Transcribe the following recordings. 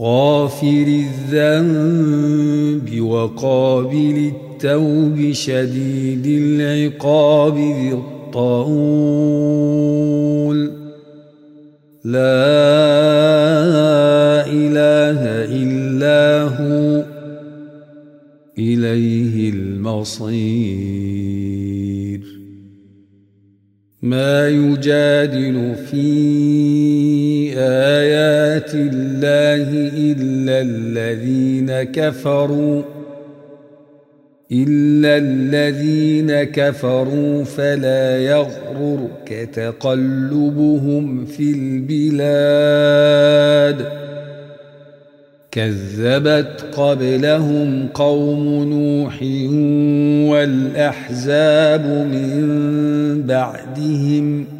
غافر الذنب وقابل التوب شديد العقاب ذي الطول. لا إله إلا هو. إليه المصير. ما يجادل في آيات الله إلا الذين كفروا إلا الذين كفروا فلا يغررك تقلبهم في البلاد. كذبت قبلهم قوم نوح والأحزاب من بعدهم.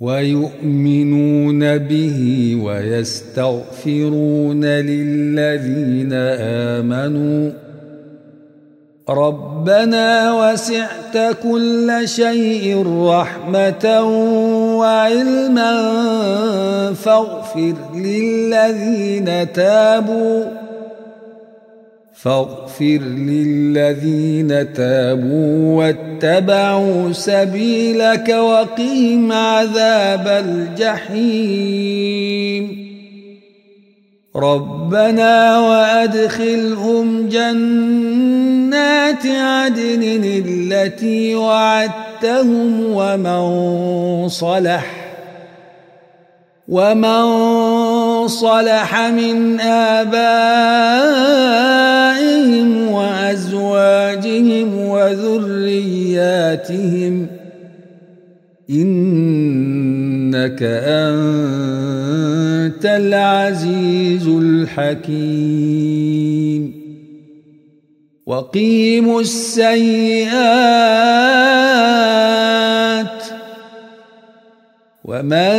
ويؤمنون به ويستغفرون للذين آمنوا. ربنا وسعت كل شيء رحمة وعلما فاغفر للذين تابوا. فاغفر للذين تابوا واتبعوا سبيلك وقهم عذاب الجحيم. ربنا وأدخلهم جنات عدن التي وعدتهم ومن صلح ومن صلح من آبائهم وأزواجهم وذرياتهم. إنك أنت العزيز الحكيم. وقيموا السيئات ومن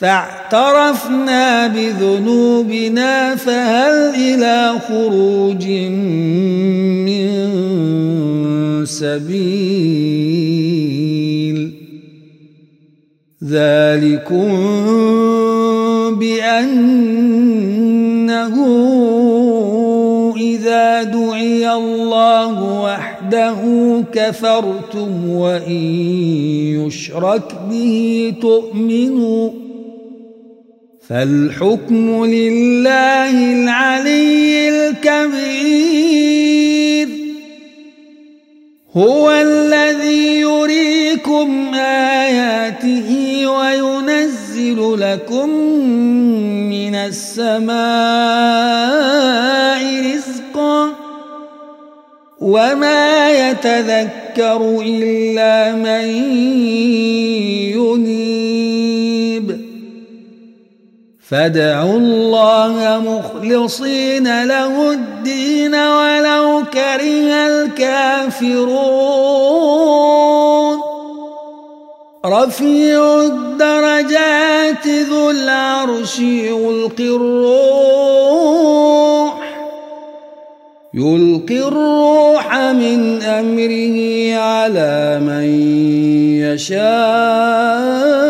فاعترفنا بذنوبنا فهل إلى خروج من سبيل؟ ذلكم بأنه إذا دعي الله وحده كفرتم وإن يشرك به تؤمنوا فالحكم لله العلي الكبير. هو الذي يريكم آياته وينزل لكم من السماء رزقا. وما يتذكر إلا من ينيب فادعوا الله مخلصين له الدين ولو كره الكافرون. رفيع الدرجات ذو العرش يلقي الروح. يلقي الروح من أمره على من يشاء.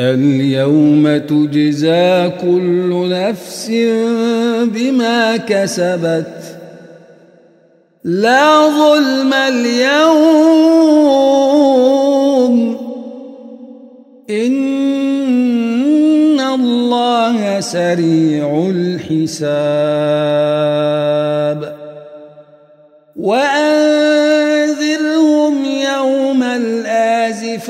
اليوم تجزى كل نفس بما كسبت. لا ظلم اليوم. إن الله سريع الحساب. وأنذرهم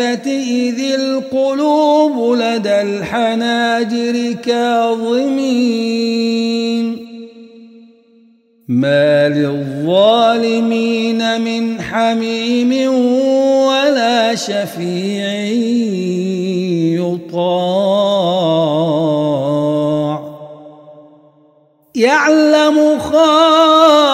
الآزفة إذ القلوب لدى الحناجر كاظمين ما للظالمين من حميم ولا شفيع يطاع يعلم خائنة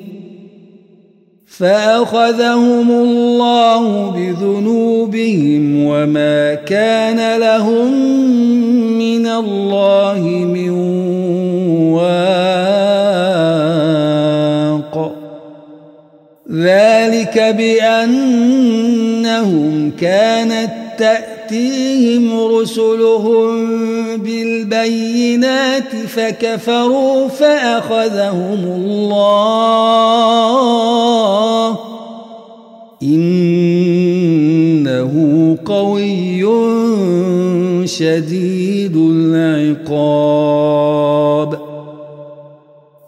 فأخذهم الله بذنوبهم وما كان لهم من الله من واق. ذلك بأنهم كانت تأتيهم رسلهم بالبينات فكفروا فأخذهم الله. إنه قوي شديد العقاب.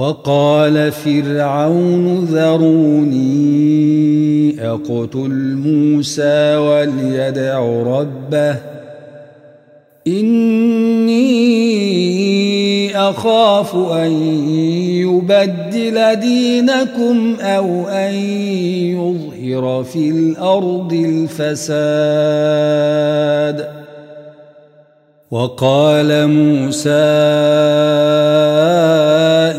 وقال فرعون ذروني أقتل موسى وليدع ربه إني أخاف أن يبدل دينكم أو أن يظهر في الأرض الفساد وقال موسى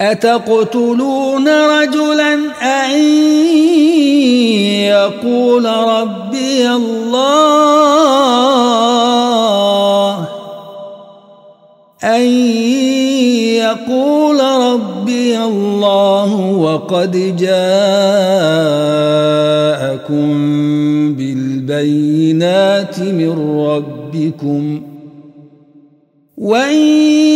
أتقتلون رجلا؟ أن يقول ربي الله. أن يقول ربي الله وقد جاءكم بالبينات من ربكم. وإن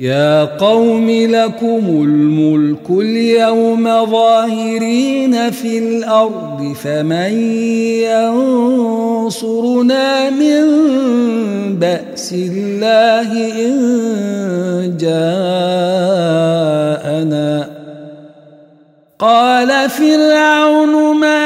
يا قوم لكم الملك اليوم ظاهرين في الأرض فمن ينصرنا من بأس الله إن جاءنا؟ قال فرعون ما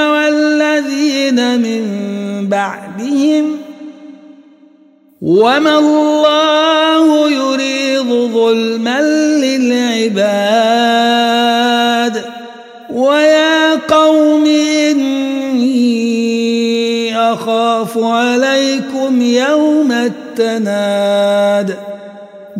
والذين من بعدهم وما الله يريد ظلما للعباد ويا قوم إني أخاف عليكم يوم التناد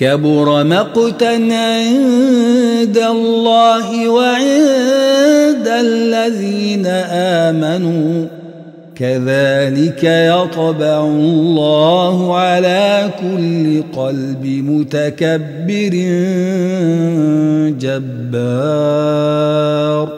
كبر مقتا عند الله وعند الذين آمنوا. كذلك يطبع الله على كل قلب متكبر جبار.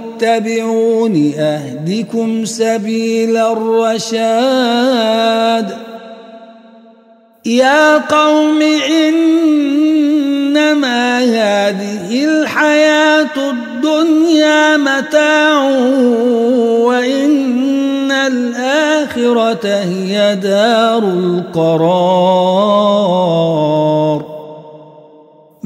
اتبعون أهدكم سبيل الرشاد. يا قوم إنما هذه الحياة الدنيا متاع وإن الآخرة هي دار القرار.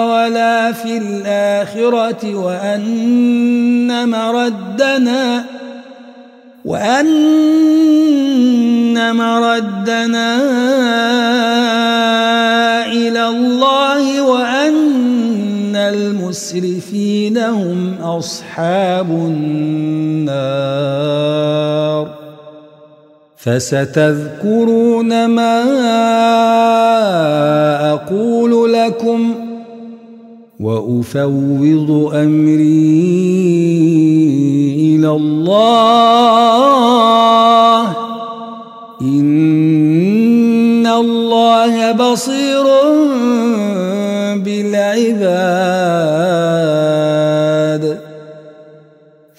ولا في الآخرة وأن مردنا وأن مردنا إلى الله وأن المسرفين هم أصحاب النار. فستذكرون ما أقول لكم وأفوض أمري إلى الله. إن الله بصير.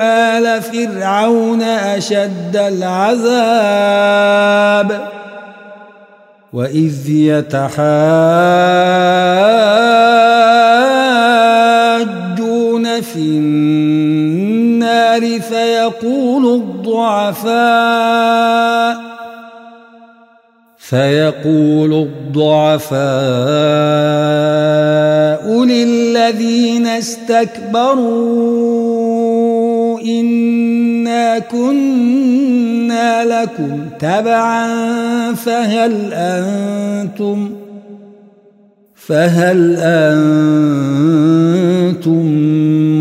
آل فرعون أشد العذاب وإذ يتحاجون في النار فيقول الضعفاء فيقول الضعفاء للذين استكبروا إنا كنا لكم تبعا فهل أنتم فهل أنتم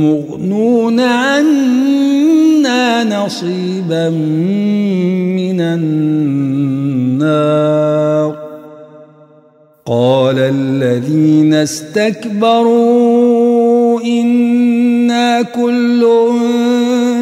مغنون عنا نصيبا من النار قال الذين استكبروا إنا كل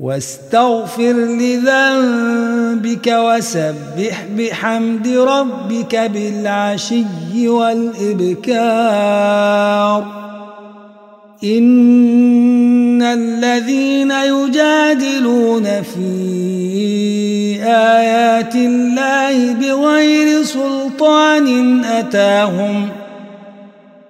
واستغفر لذنبك وسبح بحمد ربك بالعشي والإبكار. إن الذين يجادلون في آيات الله بغير سلطان أتاهم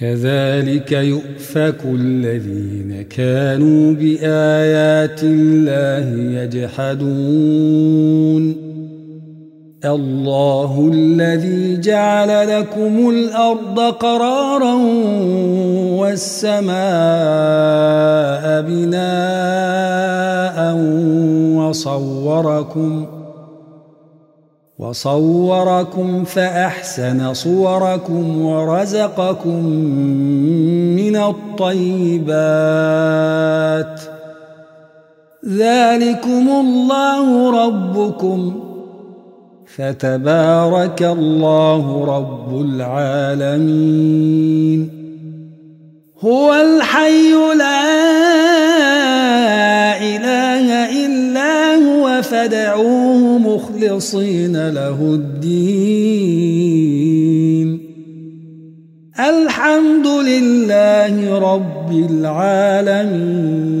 كذلك يؤفك الذين كانوا بآيات الله يجحدون. الله الذي جعل لكم الأرض قرارا والسماء بناء وصوركم ۖ وصوركم فأحسن صوركم ورزقكم من الطيبات. ذلكم الله ربكم. فتبارك الله رب العالمين. هو الحي لا فدعوه مخلصين له الدين. الحمد لله رب العالمين.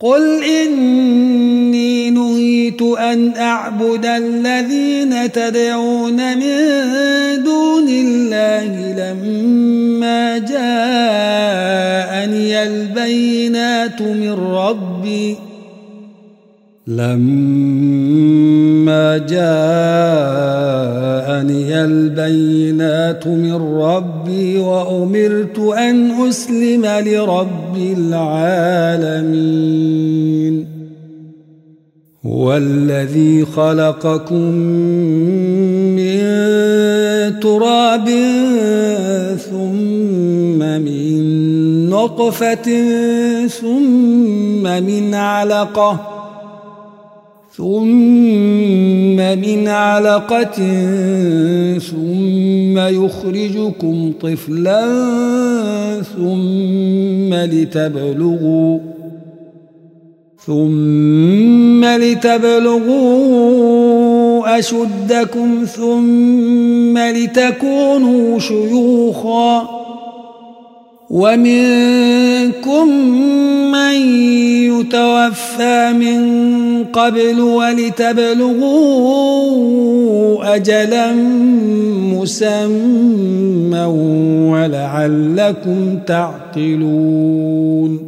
قل إني نهيت أن أعبد الذين تدعون من دون الله لما جاءني البينات من ربي. لما جاءني البينات من ربي وأمرت أن أسلم لرب العالمين. هو الذي خلقكم من تراب ثم من نطفة ثم من علقة ثم من علقة ثم يخرجكم طفلا ثم لتبلغوا ثم لتبلغوا أشدكم ثم لتكونوا شيوخا ومنكم من يتوفى من قبل ولتبلغوا أجلا مسمى ولعلكم تعقلون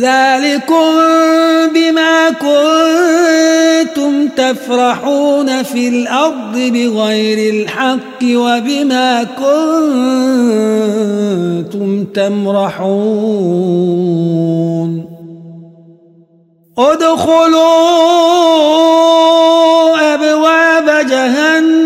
ذلكم بما كنتم تفرحون في الأرض بغير الحق وبما كنتم تمرحون. ادخلوا أبواب جهنم.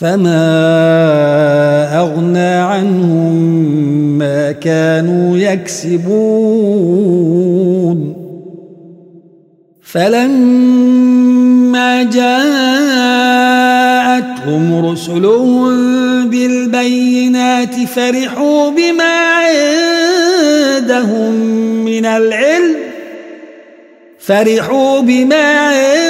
فما أغنى عنهم ما كانوا يكسبون فلما جاءتهم رسلهم بالبينات فرحوا بما عندهم من العلم فرحوا بما عندهم